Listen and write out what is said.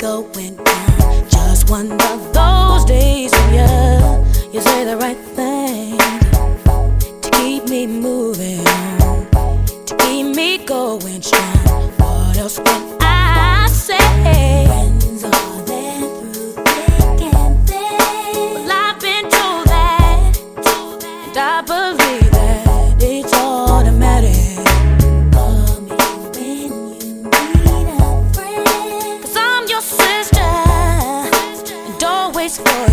going down. Just one of those days oh, when you, you say the right thing. for